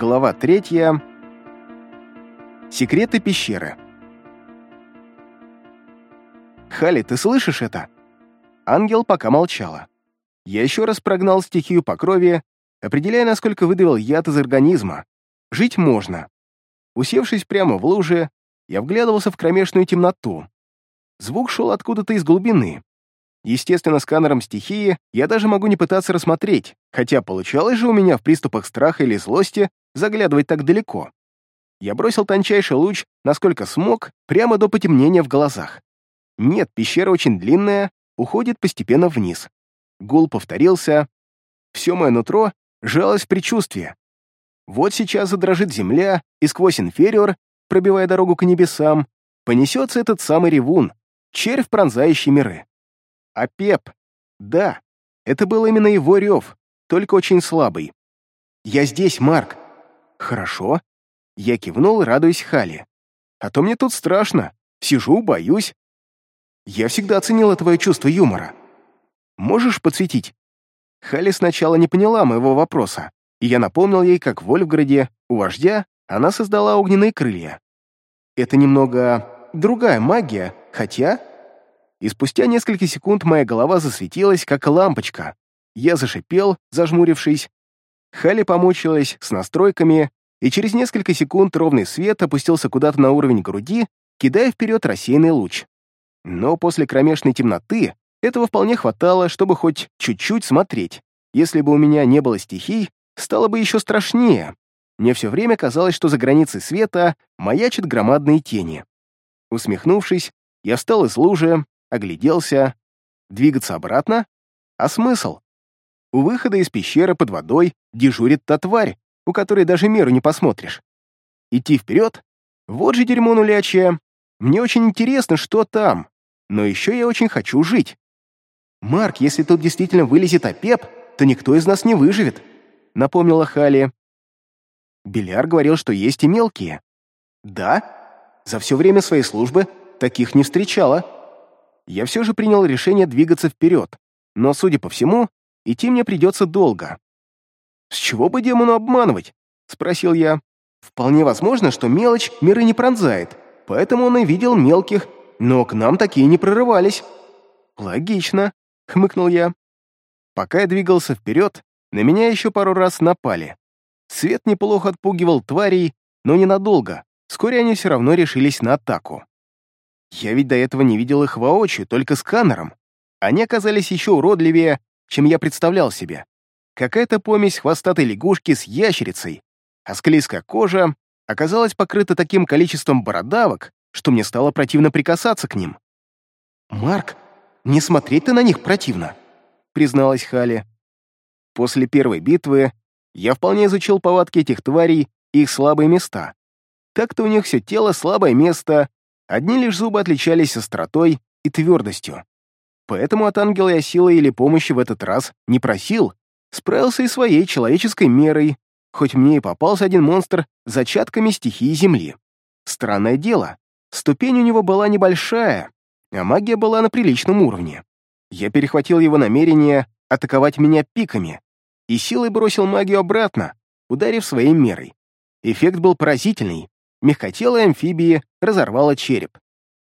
Глава третья. Секреты пещеры. «Хали, ты слышишь это?» Ангел пока молчала. Я еще раз прогнал стихию по крови, определяя, насколько выдавил яд из организма. Жить можно. Усевшись прямо в луже, я вглядывался в кромешную темноту. Звук шел откуда-то из глубины. Естественно, сканером стихии я даже могу не пытаться рассмотреть, хотя получалось же у меня в приступах страха или злости заглядывать так далеко. Я бросил тончайший луч, насколько смог, прямо до потемнения в глазах. Нет, пещера очень длинная, уходит постепенно вниз. Гул повторился. Все мое нутро жалось в предчувствие. Вот сейчас задрожит земля, и сквозь инфериор, пробивая дорогу к небесам, понесется этот самый ревун, червь, пронзающий миры. А Пеп, да, это был именно его рев, только очень слабый. «Я здесь, Марк!» «Хорошо». Я кивнул, радуясь Хали. «А то мне тут страшно. Сижу, боюсь». «Я всегда оценила твое чувство юмора. Можешь подсветить?» Хали сначала не поняла моего вопроса, и я напомнил ей, как в Вольфграде, у вождя, она создала огненные крылья. Это немного другая магия, хотя... И спустя несколько секунд моя голова засветилась, как лампочка. Я зашипел, зажмурившись. Хали помучилась с настройками, и через несколько секунд ровный свет опустился куда-то на уровень груди, кидая вперед рассеянный луч. Но после кромешной темноты этого вполне хватало, чтобы хоть чуть-чуть смотреть. Если бы у меня не было стихий, стало бы еще страшнее. Мне все время казалось, что за границей света маячат громадные тени. Усмехнувшись, я встал из лужи, огляделся. Двигаться обратно? А смысл? У выхода из пещеры под водой дежурит та тварь, у которой даже меру не посмотришь. Идти вперед? Вот же дерьмо нулячье. Мне очень интересно, что там. Но еще я очень хочу жить. «Марк, если тут действительно вылезет Апеп, то никто из нас не выживет», — напомнила Хали. Беляр говорил, что есть и мелкие. «Да? За все время своей службы таких не встречала». Я все же принял решение двигаться вперед, но, судя по всему, идти мне придется долго. «С чего бы демону обманывать?» — спросил я. «Вполне возможно, что мелочь миры не пронзает, поэтому он и видел мелких, но к нам такие не прорывались». «Логично», — хмыкнул я. Пока я двигался вперед, на меня еще пару раз напали. Свет неплохо отпугивал тварей, но ненадолго. Вскоре они все равно решились на атаку. Я ведь до этого не видел их воочию, только сканером. Они оказались еще уродливее, чем я представлял себе. Какая-то помесь хвостатой лягушки с ящерицей, а склизкая кожа оказалась покрыта таким количеством бородавок, что мне стало противно прикасаться к ним. «Марк, не смотреть ты на них противно», — призналась Хали. После первой битвы я вполне изучил повадки этих тварей и их слабые места. Так-то у них все тело слабое место, одни лишь зубы отличались остротой и твердостью. Поэтому от ангела я силы или помощи в этот раз не просил, справился и своей человеческой мерой, хоть мне и попался один монстр с зачатками стихии Земли. Странное дело, ступень у него была небольшая, а магия была на приличном уровне. Я перехватил его намерение атаковать меня пиками и силой бросил магию обратно, ударив своей мерой. Эффект был поразительный. Мягкотелая амфибии разорвала череп.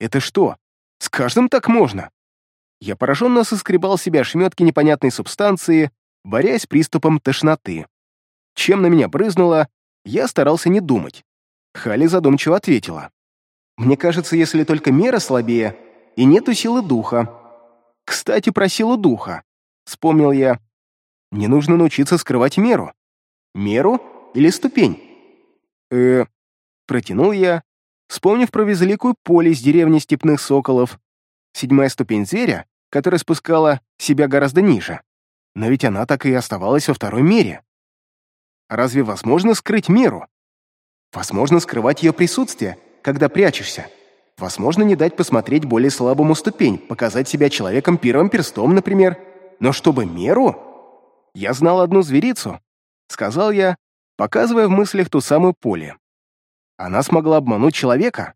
Это что, с каждым так можно? Я пораженно соскребал себе ошметки непонятной субстанции, борясь с приступом тошноты. Чем на меня брызнуло, я старался не думать. Хали задумчиво ответила. «Мне кажется, если только мера слабее, и нету силы духа. Кстати, про силу духа. Вспомнил я. Мне нужно научиться скрывать меру. Меру или ступень? э Протянул я, вспомнив про безликую поле из деревни степных соколов. Седьмая ступень зверя которая спускала себя гораздо ниже. Но ведь она так и оставалась во второй мере. Разве возможно скрыть меру? Возможно скрывать ее присутствие, когда прячешься. Возможно не дать посмотреть более слабому ступень, показать себя человеком первым перстом, например. Но чтобы меру? Я знал одну зверицу, сказал я, показывая в мыслях ту самую поле. Она смогла обмануть человека.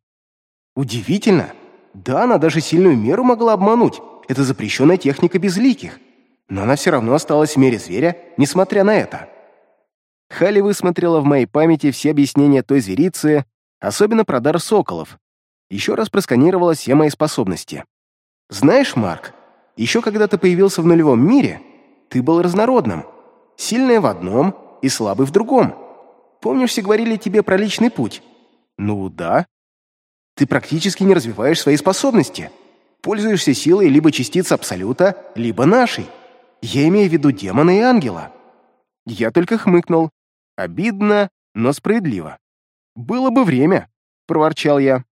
Удивительно. Да, она даже сильную меру могла обмануть, это запрещенная техника безликих, но она все равно осталась в мире зверя, несмотря на это. Хали высмотрела в моей памяти все объяснения той зверицы, особенно про дар соколов. Еще раз просканировала все мои способности. «Знаешь, Марк, еще когда ты появился в нулевом мире, ты был разнородным. Сильный в одном и слабый в другом. Помнишь, все говорили тебе про личный путь? Ну да. Ты практически не развиваешь свои способности. Пользуешься силой либо частиц Абсолюта, либо нашей. Я имею в виду демона и ангела. Я только хмыкнул. Обидно, но справедливо. «Было бы время», — проворчал я.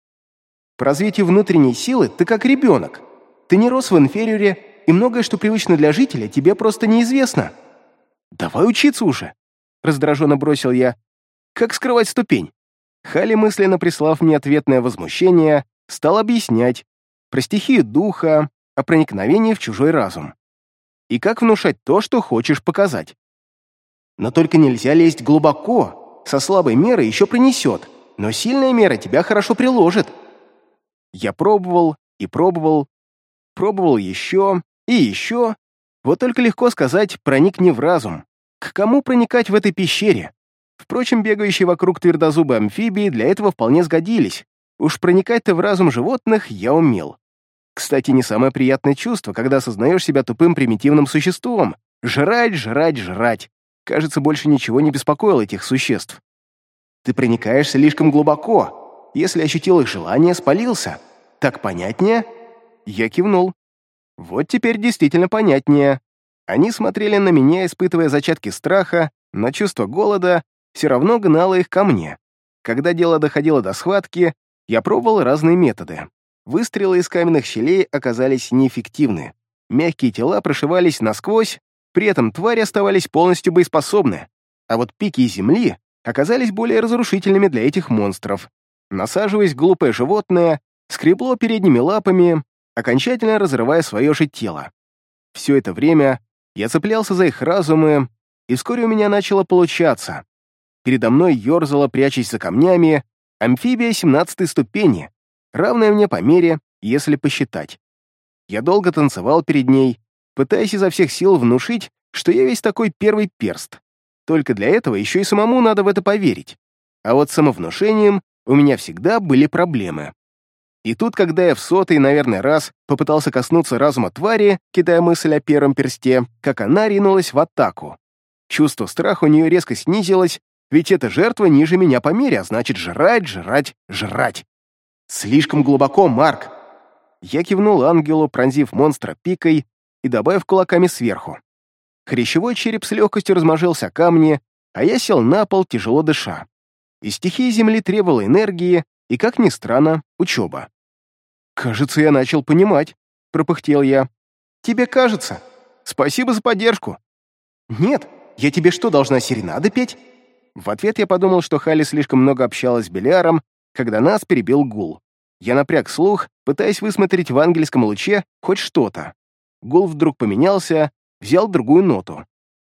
«По развитию внутренней силы ты как ребенок. Ты не рос в инфериоре, и многое, что привычно для жителя, тебе просто неизвестно». «Давай учиться уже», — раздраженно бросил я. «Как скрывать ступень?» Хали, мысленно прислав мне ответное возмущение, стал объяснять про стихию духа, о проникновении в чужой разум. И как внушать то, что хочешь показать. Но только нельзя лезть глубоко, со слабой мерой еще принесет, но сильная мера тебя хорошо приложит. Я пробовал и пробовал, пробовал еще и еще. Вот только легко сказать «проникни в разум». К кому проникать в этой пещере? Впрочем, бегающие вокруг твердозубы амфибии для этого вполне сгодились. Уж проникать-то в разум животных я умел. Кстати, не самое приятное чувство, когда осознаешь себя тупым примитивным существом. Жрать, жрать, жрать. Кажется, больше ничего не беспокоило этих существ. Ты проникаешь слишком глубоко. Если ощутил их желание, спалился. Так понятнее? Я кивнул. Вот теперь действительно понятнее. Они смотрели на меня, испытывая зачатки страха, но чувство голода все равно гнало их ко мне. Когда дело доходило до схватки, я пробовал разные методы. Выстрелы из каменных щелей оказались неэффективны. Мягкие тела прошивались насквозь, при этом твари оставались полностью боеспособны, а вот пики земли оказались более разрушительными для этих монстров. Насаживаясь глупое животное, скребло передними лапами, окончательно разрывая свое же тело. Все это время я цеплялся за их разумы, и вскоре у меня начало получаться. Передо мной ерзала, прячась за камнями, амфибия 17 ступени, равная мне по мере, если посчитать. Я долго танцевал перед ней, пытаясь изо всех сил внушить, что я весь такой первый перст. Только для этого еще и самому надо в это поверить. А вот с самовнушением у меня всегда были проблемы. И тут, когда я в сотый, наверное, раз попытался коснуться разума твари, кидая мысль о первом персте, как она ринулась в атаку. Чувство страха у нее резко снизилось, ведь эта жертва ниже меня по мере, а значит жрать, жрать, жрать. Слишком глубоко, Марк. Я кивнул ангелу, пронзив монстра пикой и добавив кулаками сверху. Хрящевой череп с легкостью размажился камни, а я сел на пол, тяжело дыша. И стихия Земли требовала энергии, и, как ни странно, учеба. «Кажется, я начал понимать», — пропыхтел я. «Тебе кажется? Спасибо за поддержку». «Нет, я тебе что, должна серенады петь?» В ответ я подумал, что Хали слишком много общалась с Белиаром, когда нас перебил гул. Я напряг слух, пытаясь высмотреть в ангельском луче хоть что-то. Гул вдруг поменялся, взял другую ноту.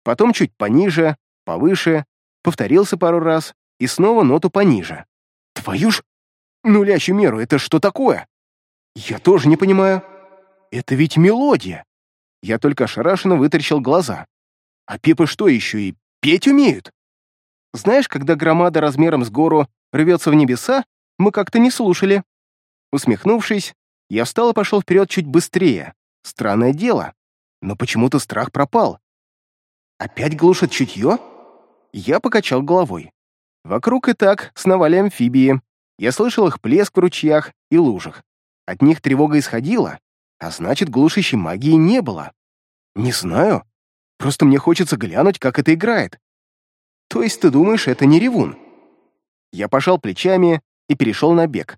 Потом чуть пониже, повыше, повторился пару раз и снова ноту пониже. «Твою ж Нулящую меру — это что такое? Я тоже не понимаю. Это ведь мелодия. Я только ошарашенно вытаращил глаза. А пипы что еще и петь умеют? Знаешь, когда громада размером с гору рвется в небеса, мы как-то не слушали. Усмехнувшись, я встал и пошел вперед чуть быстрее. Странное дело. Но почему-то страх пропал. Опять глушит чутье? Я покачал головой. Вокруг и так сновали амфибии, я слышал их плеск в ручьях и лужах. От них тревога исходила, а значит, глушащей магии не было. Не знаю. Просто мне хочется глянуть, как это играет. То есть ты думаешь, это не ревун? Я пожал плечами и перешел на бег.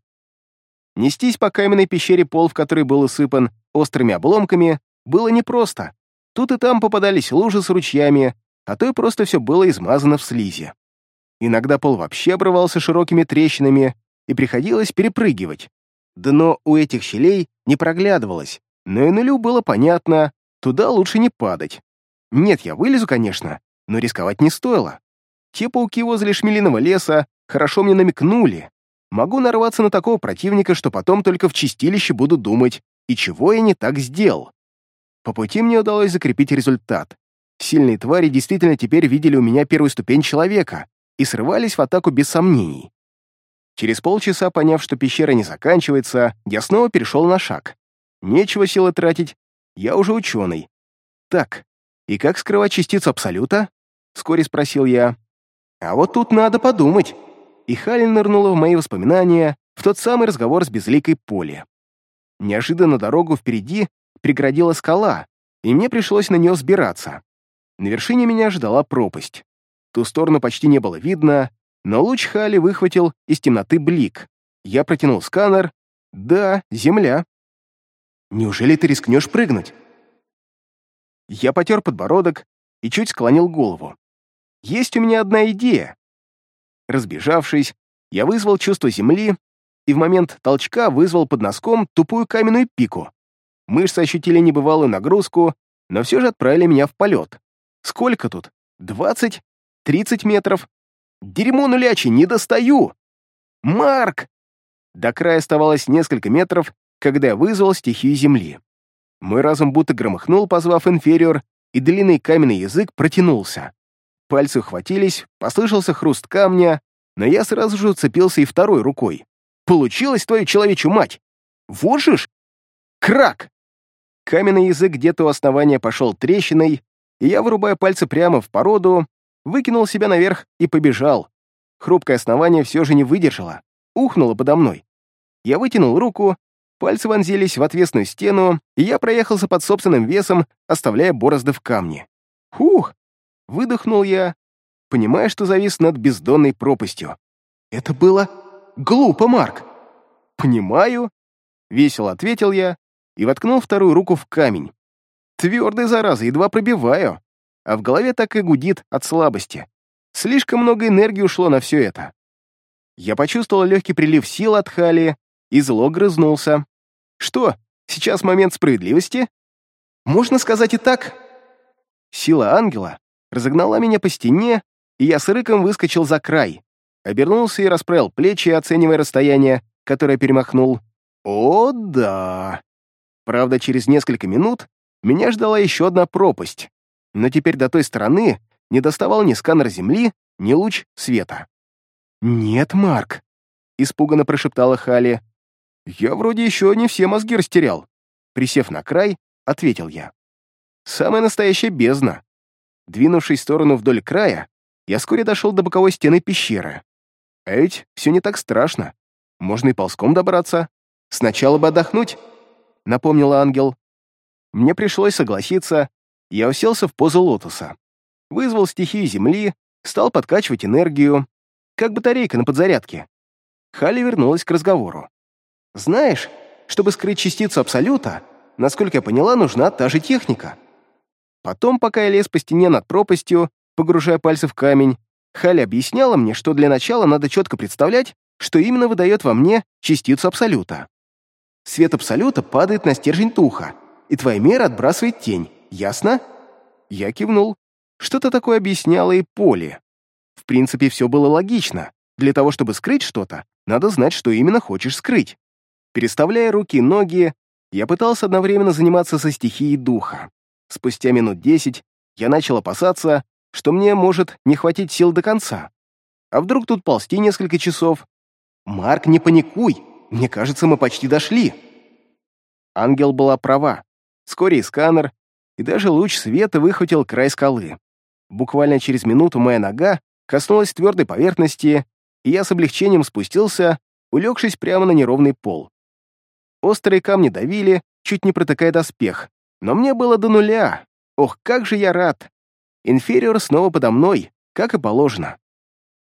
Нестись по каменной пещере, пол в которой был усыпан острыми обломками, было непросто. Тут и там попадались лужи с ручьями, а то и просто все было измазано в слизи. Иногда пол вообще обрывался широкими трещинами, и приходилось перепрыгивать. Дно у этих щелей не проглядывалось, но и нулю было понятно, туда лучше не падать. Нет, я вылезу, конечно, но рисковать не стоило. Те пауки возле шмелиного леса хорошо мне намекнули. Могу нарваться на такого противника, что потом только в чистилище буду думать, и чего я не так сделал. По пути мне удалось закрепить результат. сильные твари действительно теперь видели у меня первую ступень человека и срывались в атаку без сомнений. Через полчаса, поняв, что пещера не заканчивается, я снова перешел на шаг. Нечего силы тратить, я уже ученый. Так, и как скрывать частицу Абсолюта? Вскоре спросил я. А вот тут надо подумать. И Халин нырнула в мои воспоминания, в тот самый разговор с безликой Поли. Неожиданно дорогу впереди преградила скала, и мне пришлось на нее сбираться. На вершине меня ждала пропасть. Ту сторону почти не было видно, но луч Хали выхватил из темноты блик. Я протянул сканер. Да, земля. Неужели ты рискнешь прыгнуть? Я потер подбородок и чуть склонил голову. Есть у меня одна идея. Разбежавшись, я вызвал чувство земли и в момент толчка вызвал под носком тупую каменную пику. Мышцы ощутили небывалую нагрузку, но все же отправили меня в полет. Сколько тут? Двадцать? Тридцать метров? Дерьмо нулячий, не достаю! Марк! До края оставалось несколько метров, когда я вызвал стихию земли. Мой разум будто громыхнул, позвав инфериор, и длинный каменный язык протянулся. Пальцы ухватились, послышался хруст камня, но я сразу же уцепился и второй рукой. Получилось твою человечью мать! Вот! Крак! Каменный язык где-то у основания пошел трещиной, и я, вырубая пальцы прямо в породу, выкинул себя наверх и побежал. Хрупкое основание все же не выдержало, ухнуло подо мной. Я вытянул руку, пальцы вонзились в отвесную стену, и я проехался под собственным весом, оставляя борозды в камне. Фух! Выдохнул я, понимая, что завис над бездонной пропастью. Это было глупо, Марк. Понимаю, весело ответил я и воткнул вторую руку в камень. Твердый, зараза, едва пробиваю, а в голове так и гудит от слабости. Слишком много энергии ушло на все это. Я почувствовал легкий прилив сил от Хали и зло грызнулся. Что, сейчас момент справедливости? Можно сказать и так. Сила ангела разогнала меня по стене, и я с рыком выскочил за край. Обернулся и расправил плечи, оценивая расстояние, которое перемахнул. О, да! Правда, через несколько минут меня ждала еще одна пропасть, но теперь до той стороны не доставал ни сканер Земли, ни луч света. «Нет, Марк», — испуганно прошептала Хали. «Я вроде еще не все мозги растерял». Присев на край, ответил я. «Самая настоящая бездна. Двинувшись в сторону вдоль края, я вскоре дошел до боковой стены пещеры. А ведь все не так страшно. Можно и ползком добраться. Сначала бы отдохнуть, — напомнила ангел. Мне пришлось согласиться, я уселся в позу лотоса. Вызвал стихию земли, стал подкачивать энергию, как батарейка на подзарядке. Халли вернулась к разговору. «Знаешь, чтобы скрыть частицу Абсолюта, насколько я поняла, нужна та же техника. Потом, пока я лез по стене над пропастью, погружая пальцы в камень, Халя объясняла мне, что для начала надо четко представлять, что именно выдает во мне частицу Абсолюта. Свет Абсолюта падает на стержень туха, и твоя мера отбрасывает тень. Ясно? Я кивнул. Что-то такое объясняло и Поле. В принципе, все было логично. Для того, чтобы скрыть что-то, надо знать, что именно хочешь скрыть. Переставляя руки и ноги, я пытался одновременно заниматься со стихией духа. Спустя минут десять я начал опасаться, что мне может не хватить сил до конца. А вдруг тут ползти несколько часов? «Марк, не паникуй! Мне кажется, мы почти дошли!» Ангел была права. Вскоре и сканер, и даже луч света выхватил край скалы. Буквально через минуту моя нога коснулась твердой поверхности, и я с облегчением спустился, улегшись прямо на неровный пол. Острые камни давили, чуть не протыкая доспех, но мне было до нуля. Ох, как же я рад! Инфериор снова подо мной, как и положено.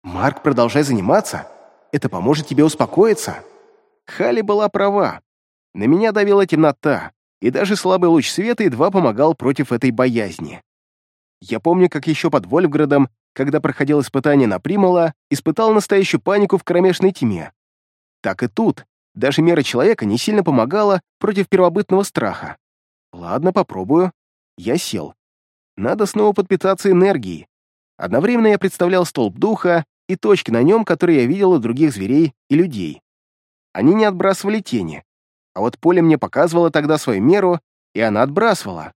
«Марк, продолжай заниматься. Это поможет тебе успокоиться». Хали была права. На меня давила темнота, и даже слабый луч света едва помогал против этой боязни. Я помню, как еще под Вольфградом, когда проходил испытание на Примала, испытал настоящую панику в кромешной тьме. Так и тут. Даже мера человека не сильно помогала против первобытного страха. Ладно, попробую. Я сел. Надо снова подпитаться энергией. Одновременно я представлял столб духа и точки на нем, которые я видел у других зверей и людей. Они не отбрасывали тени. А вот поле мне показывало тогда свою меру, и она отбрасывала.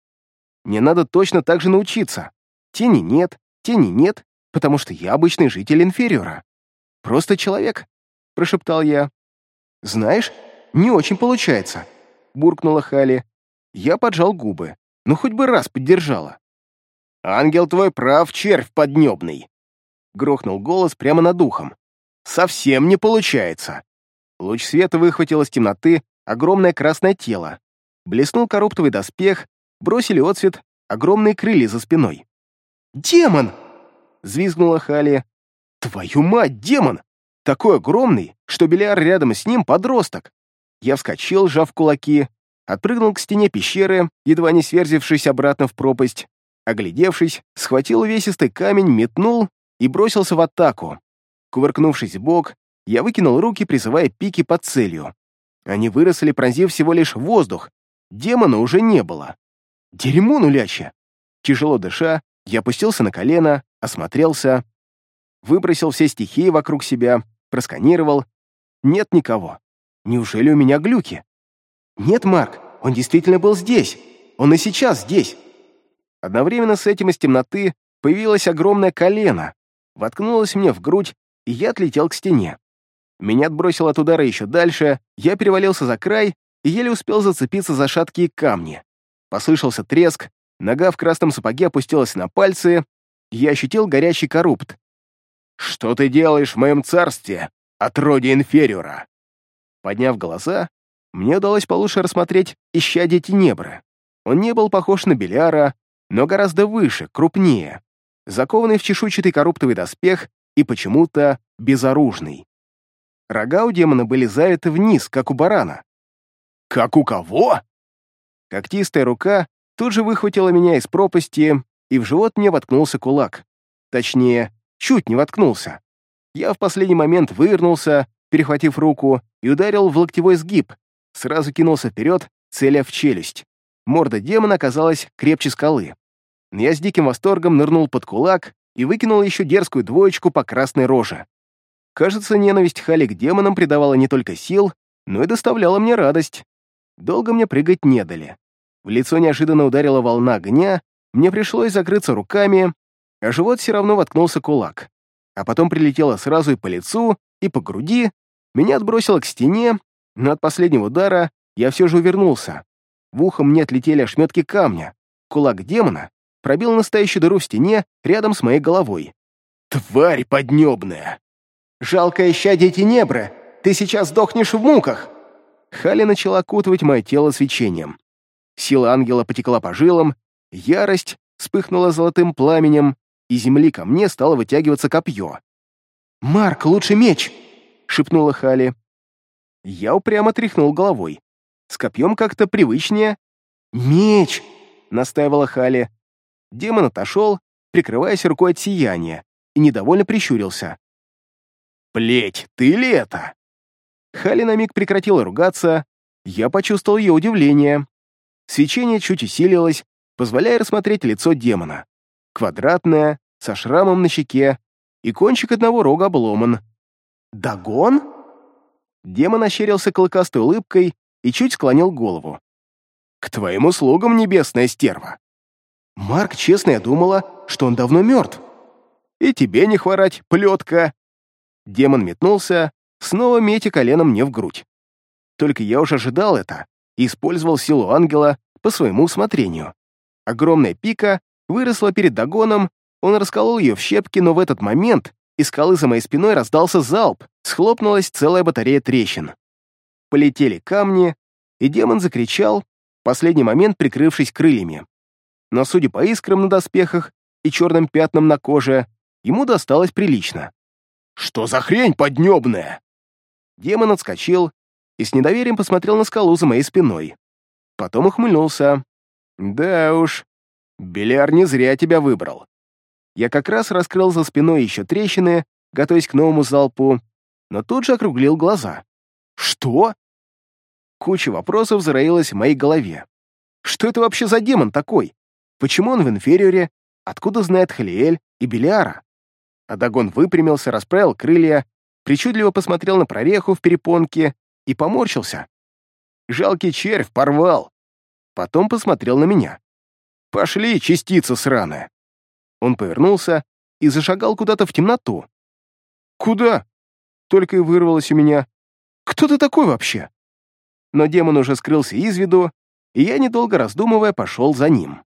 Мне надо точно так же научиться. Тени нет, тени нет, потому что я обычный житель инфериора. Просто человек, прошептал я. Знаешь, не очень получается, буркнула Хали. Я поджал губы, но хоть бы раз поддержала. «Ангел твой прав, червь поднебный!» Грохнул голос прямо над ухом. «Совсем не получается!» Луч света выхватил из темноты огромное красное тело. Блеснул короптовый доспех, бросили отсвет огромные крылья за спиной. «Демон!» — взвизгнула Хали. «Твою мать, демон! Такой огромный, что Беляр рядом с ним подросток!» Я вскочил, сжав кулаки, отпрыгнул к стене пещеры, едва не сверзившись обратно в пропасть, оглядевшись, схватил увесистый камень, метнул и бросился в атаку. Кувыркнувшись бок, я выкинул руки, призывая пики под целью. Они выросли, пронзив всего лишь воздух. Демона уже не было. Дерьмо нулячье! Тяжело дыша, я опустился на колено, осмотрелся, выбросил все стихии вокруг себя, просканировал. Нет никого. Неужели у меня глюки? Нет, Марк, он действительно был здесь. Он и сейчас здесь. Одновременно с этим из темноты появилось огромное колено, воткнулось мне в грудь, и я отлетел к стене. Меня отбросило от удара еще дальше, я перевалился за край и еле успел зацепиться за шаткие камни. Послышался треск, нога в красном сапоге опустилась на пальцы, я ощутил горящий коррупт. «Что ты делаешь в моем царстве, отродье инфериора?» Подняв глаза, мне удалось получше рассмотреть исчадие Тенебры. Он не был похож на Беляра, но гораздо выше, крупнее, закованный в чешуйчатый коррупторый доспех и почему-то безоружный. Рога у демона были завиты вниз, как у барана. «Как у кого?» Когтистая рука тут же выхватила меня из пропасти, и в живот мне воткнулся кулак. Точнее, чуть не воткнулся. Я в последний момент вывернулся, перехватив руку, и ударил в локтевой сгиб, сразу кинулся вперед, целя в челюсть. Морда демона оказалась крепче скалы. Я с диким восторгом нырнул под кулак и выкинул еще дерзкую двоечку по красной роже. Кажется, ненависть Хали к демонам придавала не только сил, но и доставляла мне радость. Долго мне прыгать не дали. В лицо неожиданно ударила волна огня, мне пришлось закрыться руками, а живот все равно воткнулся кулак. А потом прилетело сразу и по лицу, и по груди, меня отбросило к стене, но от последнего удара я все же увернулся. В ухо мне отлетели ошметки камня. Кулак демона пробил настоящую дыру в стене рядом с моей головой. «Тварь поднебная!» Жалкое щадие Тенебры, ты сейчас сдохнешь в муках!» Хали начала окутывать мое тело свечением. Сила ангела потекла по жилам, ярость вспыхнула золотым пламенем, и земли ко мне стало вытягиваться копье. «Марк, лучше меч!» — шепнула Хали. Я упрямо тряхнул головой. С копьем как-то привычнее. «Меч!» — настаивала Хали. Демон отошел, прикрываясь рукой от сияния, и недовольно прищурился. «Плеть, ты ли это?» Хали на миг прекратила ругаться, я почувствовал ее удивление. Свечение чуть усилилось, позволяя рассмотреть лицо демона. Квадратное, со шрамом на щеке, и кончик одного рога обломан. «Дагон?» Демон ощерился клыкастой улыбкой и чуть склонил голову. «К твоим услугам, небесная стерва!» «Марк, честно, я думала, что он давно мертв». «И тебе не хворать, плетка!» Демон метнулся, снова метя коленом мне в грудь. Только я уж ожидал это и использовал силу ангела по своему усмотрению. Огромная пика выросла перед догоном, он расколол ее в щепки, но в этот момент из скалы за моей спиной раздался залп, схлопнулась целая батарея трещин. Полетели камни, и демон закричал, в последний момент прикрывшись крыльями. Но, судя по искрам на доспехах и черным пятнам на коже, ему досталось прилично. «Что за хрень поднебная?» Демон отскочил и с недоверием посмотрел на скалу за моей спиной. Потом ухмыльнулся. «Да уж, Беляр не зря тебя выбрал». Я как раз раскрыл за спиной еще трещины, готовясь к новому залпу, но тут же округлил глаза. «Что?» Куча вопросов зароилась в моей голове. Что это вообще за демон такой? Почему он в инфериоре? Откуда знает Халиэль и Белиара? Адагон выпрямился, расправил крылья, причудливо посмотрел на прореху в перепонке и поморщился. Жалкий червь порвал. Потом посмотрел на меня. «Пошли, частица сраная!» Он повернулся и зашагал куда-то в темноту. «Куда?» Только и вырвалось у меня. «Кто ты такой вообще?» Но демон уже скрылся из виду, и я, недолго раздумывая, пошел за ним.